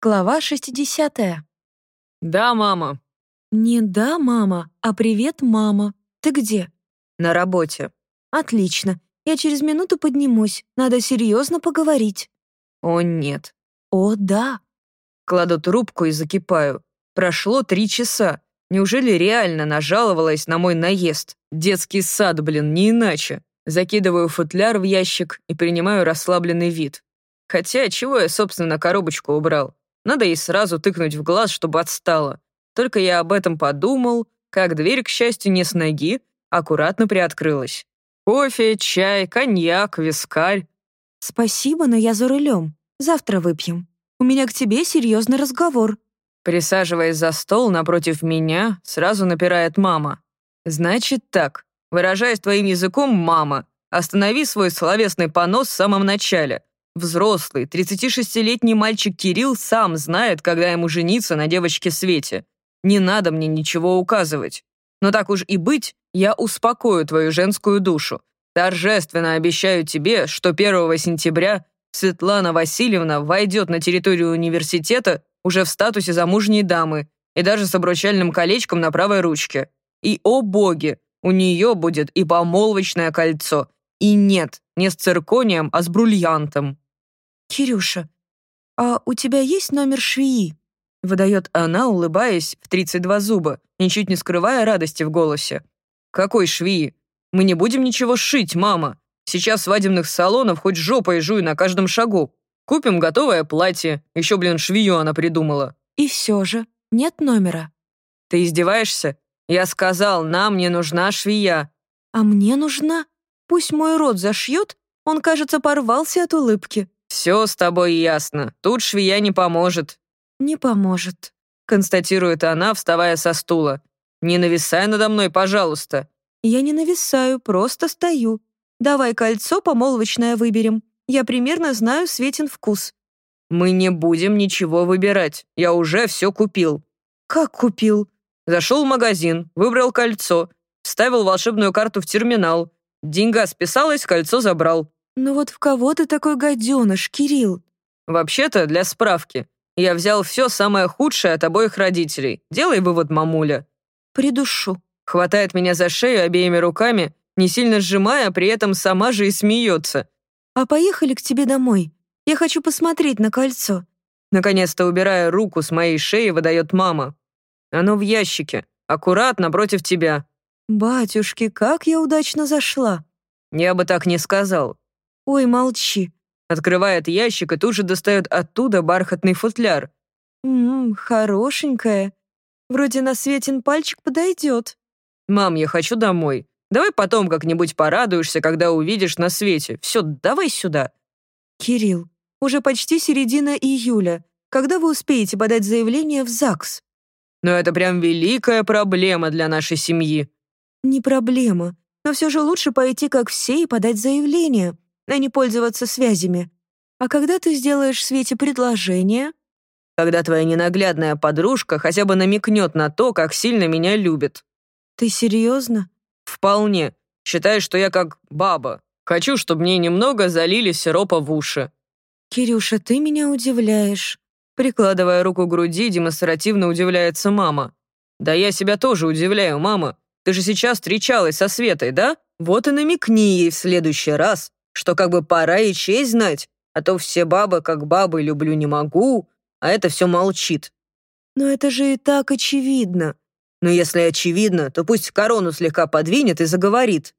Глава 60. «Да, мама». Не «да, мама», а «привет, мама». Ты где? «На работе». Отлично. Я через минуту поднимусь. Надо серьезно поговорить. «О, нет». О, да. Кладу трубку и закипаю. Прошло три часа. Неужели реально нажаловалась на мой наезд? Детский сад, блин, не иначе. Закидываю футляр в ящик и принимаю расслабленный вид. Хотя, чего я, собственно, коробочку убрал? Надо ей сразу тыкнуть в глаз, чтобы отстала. Только я об этом подумал, как дверь, к счастью, не с ноги, аккуратно приоткрылась. Кофе, чай, коньяк, вискарь. Спасибо, но я за рулем. Завтра выпьем. У меня к тебе серьезный разговор. Присаживаясь за стол напротив меня, сразу напирает мама. Значит так, выражаясь твоим языком, мама, останови свой словесный понос в самом начале. Взрослый, 36-летний мальчик Кирилл сам знает, когда ему жениться на девочке Свете. Не надо мне ничего указывать. Но так уж и быть, я успокою твою женскую душу. Торжественно обещаю тебе, что 1 сентября Светлана Васильевна войдет на территорию университета уже в статусе замужней дамы и даже с обручальным колечком на правой ручке. И, о боги, у нее будет и помолвочное кольцо. И нет, не с цирконием, а с бриллиантом. Кирюша, а у тебя есть номер швеи? Выдает она, улыбаясь в 32 зуба, ничуть не скрывая радости в голосе. «Какой швеи? Мы не будем ничего шить, мама. Сейчас свадебных салонов хоть жопой жуй на каждом шагу. Купим готовое платье. Еще, блин, швею она придумала». И все же, нет номера. «Ты издеваешься? Я сказал, нам не нужна швея». «А мне нужна? Пусть мой рот зашьет, он, кажется, порвался от улыбки». «Все с тобой ясно. Тут швея не поможет». «Не поможет», — констатирует она, вставая со стула. «Не нависай надо мной, пожалуйста». «Я не нависаю, просто стою. Давай кольцо помолвочное выберем. Я примерно знаю Светин вкус». «Мы не будем ничего выбирать. Я уже все купил». «Как купил?» Зашел в магазин, выбрал кольцо, вставил волшебную карту в терминал. Деньга списалась, кольцо забрал. «Ну вот в кого ты такой гаденыш, Кирилл?» «Вообще-то, для справки, я взял все самое худшее от обоих родителей. Делай вывод, мамуля». «Придушу». Хватает меня за шею обеими руками, не сильно сжимая, при этом сама же и смеется. «А поехали к тебе домой. Я хочу посмотреть на кольцо». Наконец-то, убирая руку с моей шеи, выдает мама. «Оно в ящике. Аккуратно против тебя». «Батюшки, как я удачно зашла». «Я бы так не сказал. «Ой, молчи». Открывает ящик и тут же достает оттуда бархатный футляр. «Ммм, хорошенькая. Вроде на Светин пальчик подойдет». «Мам, я хочу домой. Давай потом как-нибудь порадуешься, когда увидишь на свете. Все, давай сюда». «Кирилл, уже почти середина июля. Когда вы успеете подать заявление в ЗАГС?» «Но это прям великая проблема для нашей семьи». «Не проблема, но все же лучше пойти как все и подать заявление а не пользоваться связями. А когда ты сделаешь Свете предложение? Когда твоя ненаглядная подружка хотя бы намекнет на то, как сильно меня любит. Ты серьезно? Вполне. Считай, что я как баба. Хочу, чтобы мне немного залили сиропа в уши. Кирюша, ты меня удивляешь. Прикладывая руку к груди, демонстративно удивляется мама. Да я себя тоже удивляю, мама. Ты же сейчас встречалась со Светой, да? Вот и намекни ей в следующий раз, что как бы пора и честь знать, а то все бабы как бабы люблю не могу, а это все молчит. Но это же и так очевидно. Но если очевидно, то пусть корону слегка подвинет и заговорит.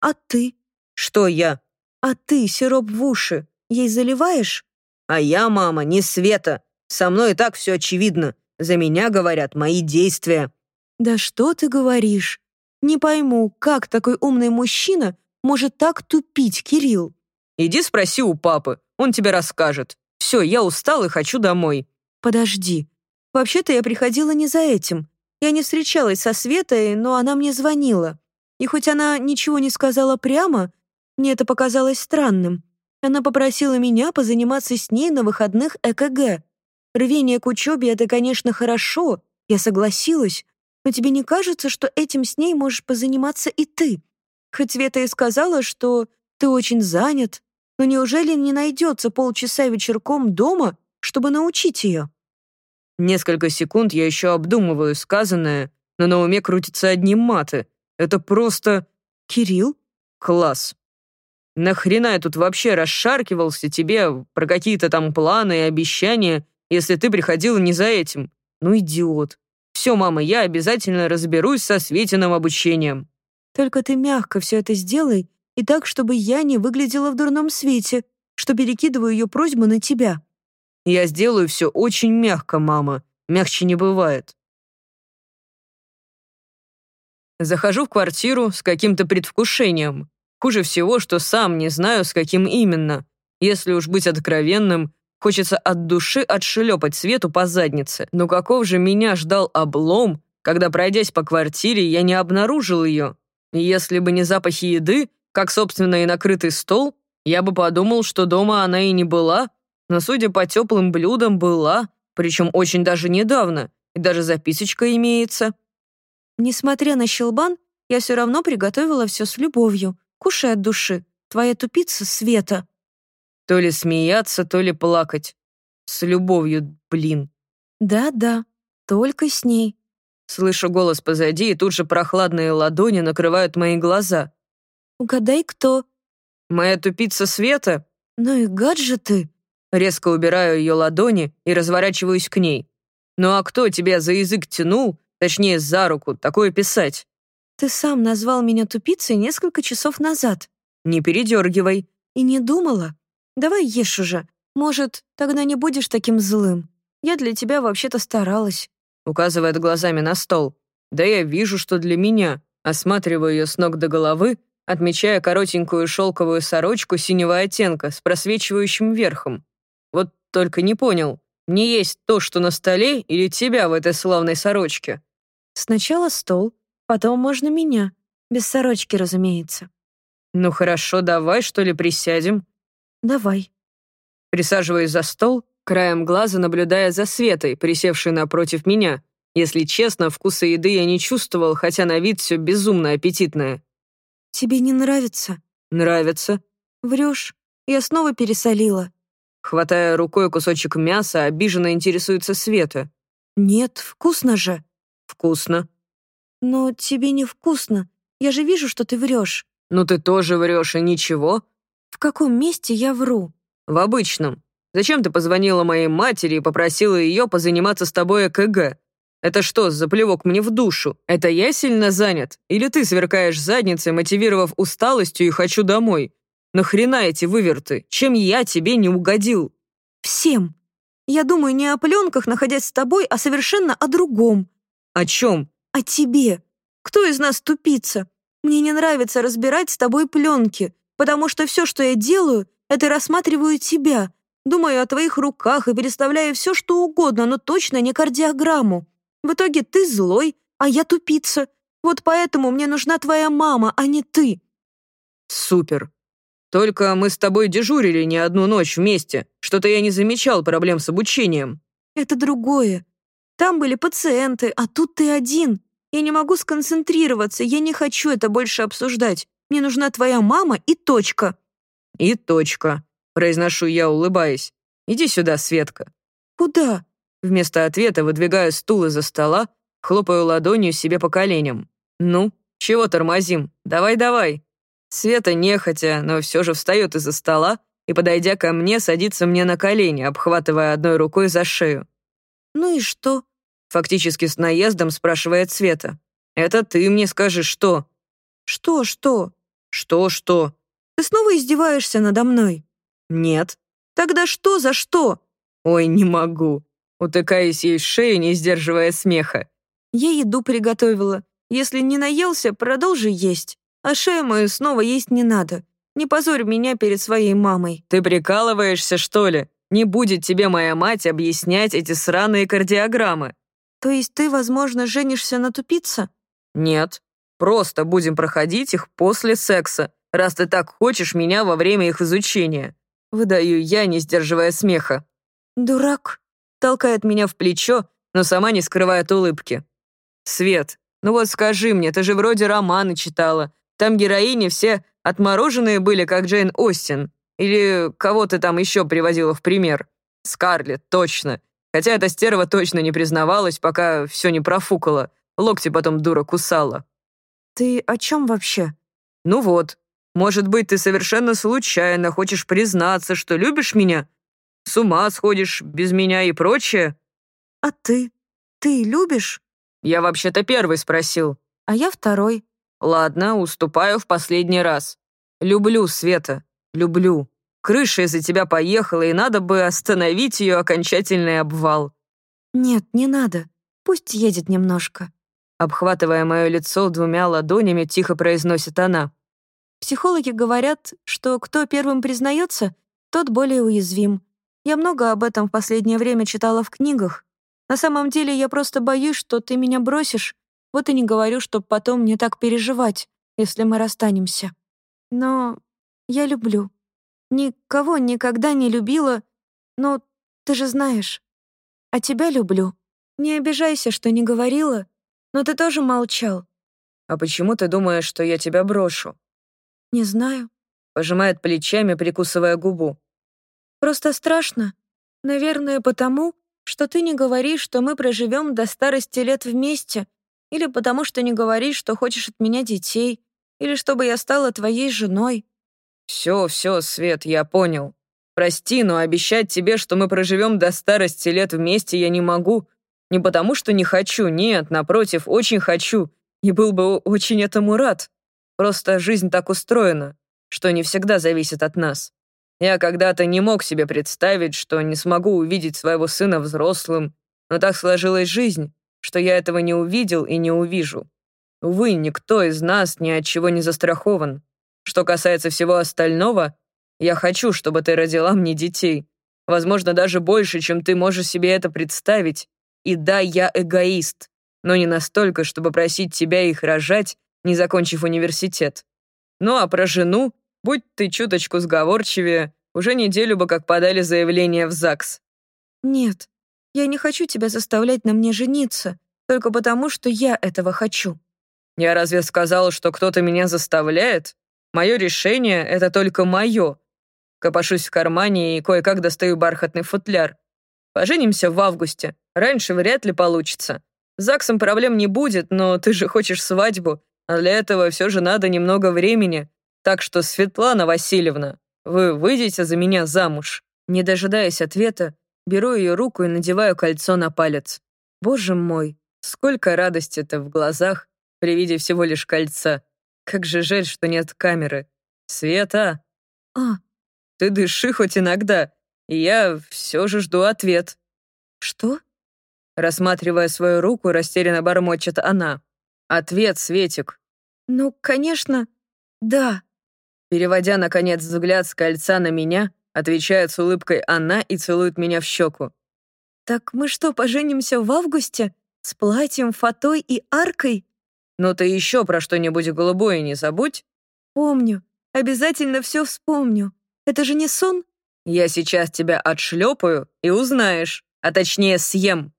А ты? Что я? А ты сироп в уши ей заливаешь? А я, мама, не Света. Со мной и так все очевидно. За меня говорят мои действия. Да что ты говоришь? Не пойму, как такой умный мужчина может так тупить, Кирилл?» «Иди спроси у папы, он тебе расскажет. Все, я устал и хочу домой». «Подожди. Вообще-то я приходила не за этим. Я не встречалась со Светой, но она мне звонила. И хоть она ничего не сказала прямо, мне это показалось странным. Она попросила меня позаниматься с ней на выходных ЭКГ. Рвение к учебе — это, конечно, хорошо, я согласилась, но тебе не кажется, что этим с ней можешь позаниматься и ты? Хоть Света и сказала, что ты очень занят, но неужели не найдется полчаса вечерком дома, чтобы научить ее. Несколько секунд я еще обдумываю сказанное, но на уме крутятся одни маты. Это просто... Кирилл? Класс. Нахрена я тут вообще расшаркивался тебе про какие-то там планы и обещания, если ты приходила не за этим? Ну, идиот. Все, мама, я обязательно разберусь со Светиным обучением. Только ты мягко все это сделай и так, чтобы я не выглядела в дурном свете, что перекидываю ее просьбу на тебя. Я сделаю все очень мягко, мама. Мягче не бывает. Захожу в квартиру с каким-то предвкушением. Хуже всего, что сам не знаю, с каким именно. Если уж быть откровенным, хочется от души отшлепать Свету по заднице. Но каков же меня ждал облом, когда, пройдясь по квартире, я не обнаружил ее. Если бы не запахи еды, как, собственно, и накрытый стол, я бы подумал, что дома она и не была, но, судя по теплым блюдам, была, причем очень даже недавно, и даже записочка имеется. Несмотря на щелбан, я все равно приготовила все с любовью. Кушай от души. Твоя тупица Света. То ли смеяться, то ли плакать. С любовью, блин. Да-да, только с ней. Слышу голос позади, и тут же прохладные ладони накрывают мои глаза. Угадай, кто? Моя тупица Света? Ну и гаджеты. Резко убираю ее ладони и разворачиваюсь к ней. Ну а кто тебя за язык тянул, точнее за руку, такое писать? Ты сам назвал меня тупицей несколько часов назад. Не передергивай. И не думала. Давай ешь уже. Может, тогда не будешь таким злым. Я для тебя вообще-то старалась. Указывает глазами на стол. Да я вижу, что для меня. Осматриваю ее с ног до головы, отмечая коротенькую шелковую сорочку синего оттенка с просвечивающим верхом. Вот только не понял, не есть то, что на столе, или тебя в этой славной сорочке? Сначала стол, Потом можно меня. Без сорочки, разумеется. Ну хорошо, давай, что ли, присядем? Давай. Присаживаясь за стол, краем глаза наблюдая за Светой, присевшей напротив меня. Если честно, вкуса еды я не чувствовал, хотя на вид все безумно аппетитное. Тебе не нравится? Нравится. Врешь. Я снова пересолила. Хватая рукой кусочек мяса, обиженно интересуется Света. Нет, вкусно же. Вкусно. «Но тебе невкусно. Я же вижу, что ты врешь». «Ну ты тоже врешь, и ничего». «В каком месте я вру?» «В обычном. Зачем ты позвонила моей матери и попросила ее позаниматься с тобой ЭКГ? Это что, за плевок мне в душу? Это я сильно занят? Или ты сверкаешь задницей, мотивировав усталостью и хочу домой? Нахрена эти выверты? Чем я тебе не угодил?» «Всем. Я думаю не о пленках, находясь с тобой, а совершенно о другом». «О чем?» «О тебе. Кто из нас тупица? Мне не нравится разбирать с тобой пленки, потому что все, что я делаю, это рассматриваю тебя, думаю о твоих руках и переставляю все, что угодно, но точно не кардиограмму. В итоге ты злой, а я тупица. Вот поэтому мне нужна твоя мама, а не ты». «Супер. Только мы с тобой дежурили не одну ночь вместе. Что-то я не замечал проблем с обучением». «Это другое. Там были пациенты, а тут ты один. Я не могу сконцентрироваться, я не хочу это больше обсуждать. Мне нужна твоя мама и точка». «И точка», — произношу я, улыбаясь. «Иди сюда, Светка». «Куда?» Вместо ответа выдвигаю стул из-за стола, хлопаю ладонью себе по коленям. «Ну, чего тормозим? Давай-давай». Света нехотя, но все же встает из-за стола и, подойдя ко мне, садится мне на колени, обхватывая одной рукой за шею. «Ну и что?» Фактически с наездом спрашивает Света. «Это ты мне скажешь, что?» «Что, что?» «Что, Ты снова издеваешься надо мной?» «Нет». «Тогда что за что?» «Ой, не могу». Утыкаясь ей в шею, не сдерживая смеха. «Я еду приготовила. Если не наелся, продолжи есть. А шею мою снова есть не надо. Не позорь меня перед своей мамой». «Ты прикалываешься, что ли? Не будет тебе моя мать объяснять эти сраные кардиограммы. То есть ты, возможно, женишься на тупице? Нет. Просто будем проходить их после секса, раз ты так хочешь меня во время их изучения. Выдаю я, не сдерживая смеха. Дурак. Толкает меня в плечо, но сама не скрывает улыбки. Свет, ну вот скажи мне, ты же вроде романы читала. Там героини все отмороженные были, как Джейн Остин. Или кого ты там еще привозила в пример? Скарлетт, точно. Хотя эта стерва точно не признавалась, пока все не профукала. Локти потом дура кусала. «Ты о чем вообще?» «Ну вот. Может быть, ты совершенно случайно хочешь признаться, что любишь меня? С ума сходишь без меня и прочее?» «А ты? Ты любишь?» «Я вообще-то первый спросил». «А я второй». «Ладно, уступаю в последний раз. Люблю, Света, люблю. Крыша из-за тебя поехала, и надо бы остановить ее окончательный обвал». «Нет, не надо. Пусть едет немножко». Обхватывая мое лицо двумя ладонями, тихо произносит она. «Психологи говорят, что кто первым признается, тот более уязвим. Я много об этом в последнее время читала в книгах. На самом деле я просто боюсь, что ты меня бросишь, вот и не говорю, чтоб потом не так переживать, если мы расстанемся. Но я люблю. Никого никогда не любила, но ты же знаешь. А тебя люблю. Не обижайся, что не говорила, но ты тоже молчал. А почему ты думаешь, что я тебя брошу? Не знаю. Пожимает плечами, прикусывая губу. Просто страшно. Наверное, потому, что ты не говоришь, что мы проживем до старости лет вместе, или потому что не говоришь, что хочешь от меня детей, или чтобы я стала твоей женой. «Все, все, Свет, я понял. Прости, но обещать тебе, что мы проживем до старости лет вместе, я не могу. Не потому, что не хочу, нет, напротив, очень хочу. И был бы очень этому рад. Просто жизнь так устроена, что не всегда зависит от нас. Я когда-то не мог себе представить, что не смогу увидеть своего сына взрослым, но так сложилась жизнь, что я этого не увидел и не увижу. Увы, никто из нас ни от чего не застрахован. Что касается всего остального, я хочу, чтобы ты родила мне детей. Возможно, даже больше, чем ты можешь себе это представить. И да, я эгоист, но не настолько, чтобы просить тебя их рожать, не закончив университет. Ну а про жену, будь ты чуточку сговорчивее, уже неделю бы как подали заявление в ЗАГС. Нет, я не хочу тебя заставлять на мне жениться, только потому, что я этого хочу. Я разве сказал, что кто-то меня заставляет? Мое решение — это только мое. Копошусь в кармане и кое-как достаю бархатный футляр. Поженимся в августе. Раньше вряд ли получится. С ЗАГСом проблем не будет, но ты же хочешь свадьбу, а для этого все же надо немного времени. Так что, Светлана Васильевна, вы выйдете за меня замуж?» Не дожидаясь ответа, беру ее руку и надеваю кольцо на палец. Боже мой, сколько радости-то в глазах при виде всего лишь кольца. Как же жаль, что нет камеры. Света! А, ты дыши хоть иногда, и я все же жду ответ. Что? Рассматривая свою руку, растерянно бормочет она. Ответ, Светик. Ну, конечно, да. Переводя, наконец, взгляд с кольца на меня, отвечает с улыбкой она и целует меня в щеку. «Так мы что, поженимся в августе? С платьем, фатой и аркой?» «Ну ты еще про что-нибудь голубое не забудь». «Помню. Обязательно все вспомню. Это же не сон?» «Я сейчас тебя отшлепаю и узнаешь, а точнее съем».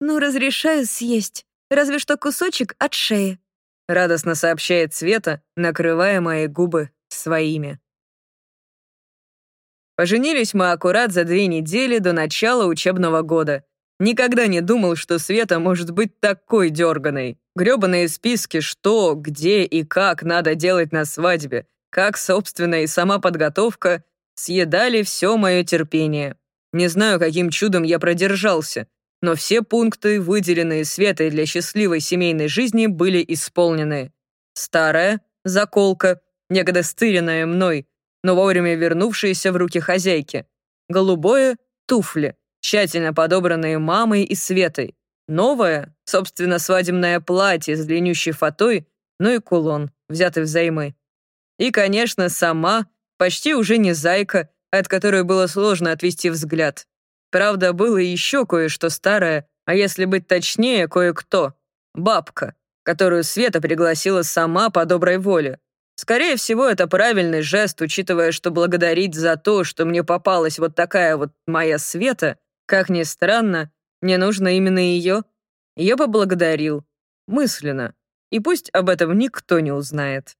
«Ну, разрешаю съесть. Разве что кусочек от шеи», — радостно сообщает Света, накрывая мои губы своими. Поженились мы аккурат за две недели до начала учебного года. Никогда не думал, что Света может быть такой дерганой. Грёбаные списки, что, где и как надо делать на свадьбе, как, собственно, и сама подготовка, съедали все мое терпение. Не знаю, каким чудом я продержался, но все пункты, выделенные Светой для счастливой семейной жизни, были исполнены. Старая, заколка, некогда стыренная мной, но вовремя вернувшиеся в руки хозяйки. Голубое — туфли, тщательно подобранные мамой и Светой. Новое, собственно, свадебное платье с длиннющей фатой, ну и кулон, взятый взаймы. И, конечно, сама, почти уже не зайка, от которой было сложно отвести взгляд. Правда, было еще кое-что старое, а если быть точнее, кое-кто. Бабка, которую Света пригласила сама по доброй воле. Скорее всего, это правильный жест, учитывая, что благодарить за то, что мне попалась вот такая вот моя Света, как ни странно, мне нужно именно ее. Я поблагодарил. Мысленно. И пусть об этом никто не узнает.